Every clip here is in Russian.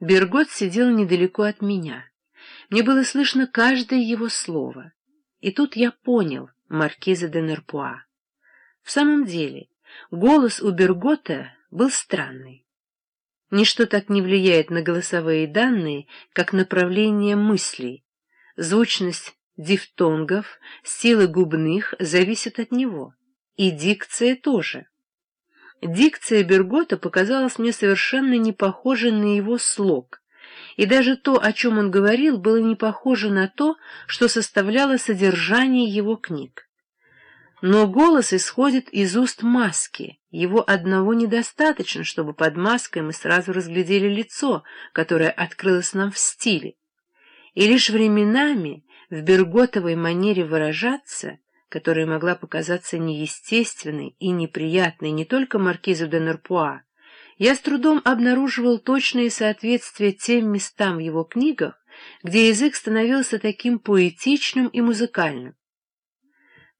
Бергот сидел недалеко от меня. Мне было слышно каждое его слово. И тут я понял маркиза де Нерпуа. В самом деле, голос у Бергота был странный. Ничто так не влияет на голосовые данные, как направление мыслей. Звучность дифтонгов, сила губных зависит от него. И дикция тоже. Дикция Бергота показалась мне совершенно не похожей на его слог, и даже то, о чем он говорил, было не похоже на то, что составляло содержание его книг. Но голос исходит из уст маски, его одного недостаточно, чтобы под маской мы сразу разглядели лицо, которое открылось нам в стиле. И лишь временами, в берготовой манере выражаться, которая могла показаться неестественной и неприятной не только маркизу де Нерпуа, я с трудом обнаруживал точные соответствия тем местам в его книгах, где язык становился таким поэтичным и музыкальным.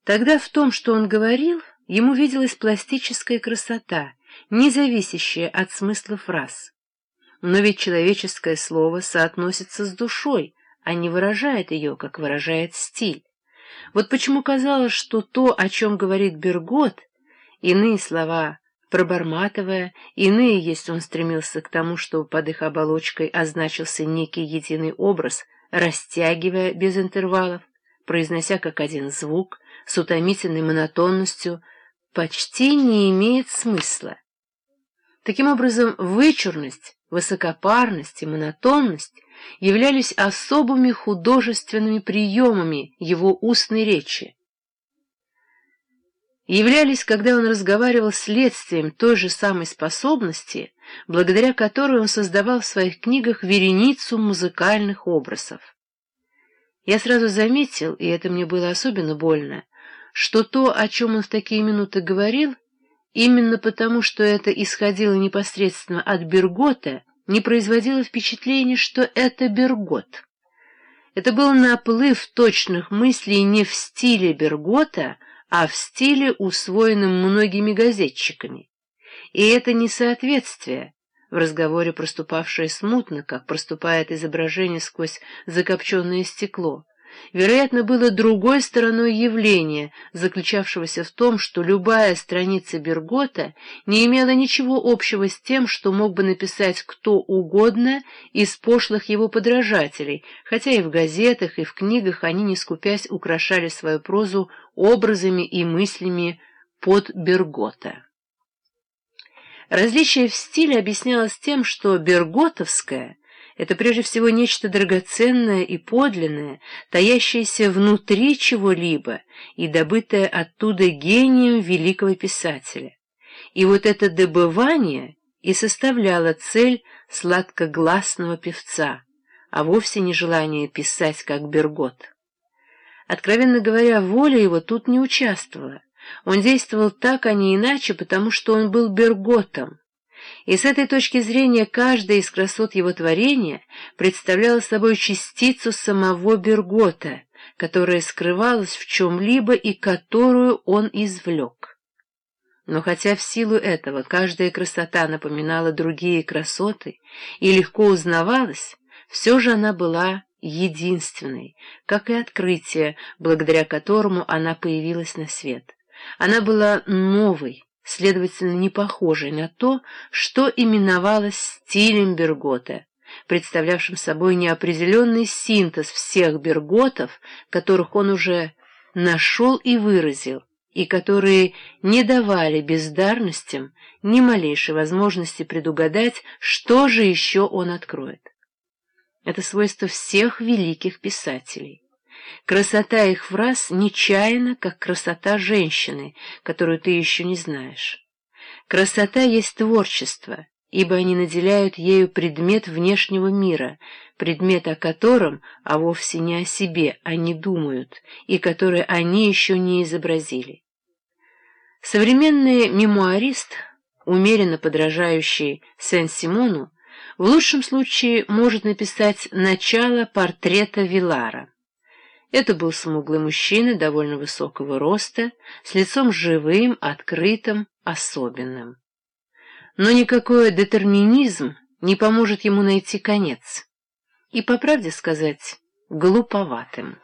Тогда в том, что он говорил, ему виделась пластическая красота, не зависящая от смысла фраз. Но ведь человеческое слово соотносится с душой, а не выражает ее, как выражает стиль. Вот почему казалось, что то, о чем говорит Бергот, иные слова проборматывая, иные, если он стремился к тому, чтобы под их оболочкой означился некий единый образ, растягивая без интервалов, произнося как один звук, с утомительной монотонностью, почти не имеет смысла. Таким образом, вычурность, высокопарность и монотонность являлись особыми художественными приемами его устной речи, являлись, когда он разговаривал следствием той же самой способности, благодаря которой он создавал в своих книгах вереницу музыкальных образов. Я сразу заметил, и это мне было особенно больно, что то, о чем он в такие минуты говорил, именно потому, что это исходило непосредственно от Бергота, не производило впечатления, что это Бергот. Это был наплыв точных мыслей не в стиле Бергота, а в стиле, усвоенном многими газетчиками. И это несоответствие, в разговоре проступавшее смутно, как проступает изображение сквозь закопченное стекло, вероятно, было другой стороной явления, заключавшегося в том, что любая страница Бергота не имела ничего общего с тем, что мог бы написать кто угодно из пошлых его подражателей, хотя и в газетах, и в книгах они, не скупясь, украшали свою прозу образами и мыслями под Бергота. Различие в стиле объяснялось тем, что берготовское — это прежде всего нечто драгоценное и подлинное, таящееся внутри чего-либо и добытое оттуда гением великого писателя. И вот это добывание и составляло цель сладкогласного певца, а вовсе не желание писать как Бергот. Откровенно говоря, воля его тут не участвовала. Он действовал так, а не иначе, потому что он был Берготом. И с этой точки зрения каждая из красот его творения представляла собой частицу самого Бергота, которая скрывалась в чем-либо и которую он извлек. Но хотя в силу этого каждая красота напоминала другие красоты и легко узнавалась, все же она была единственной, как и открытие, благодаря которому она появилась на свет. Она была новой, следовательно, не похожей на то, что именовалось стилем Бергота, представлявшим собой неопределенный синтез всех Берготов, которых он уже нашел и выразил, и которые не давали бездарностям ни малейшей возможности предугадать, что же еще он откроет. Это свойство всех великих писателей. Красота их фраз нечаянна, как красота женщины, которую ты еще не знаешь. Красота есть творчество, ибо они наделяют ею предмет внешнего мира, предмет о котором, а вовсе не о себе, они думают, и который они еще не изобразили. Современный мемуарист, умеренно подражающий Сен-Симону, в лучшем случае может написать начало портрета Вилара. Это был смуглый мужчина довольно высокого роста, с лицом живым, открытым, особенным. Но никакой детерминизм не поможет ему найти конец. И, по правде сказать, глуповатым.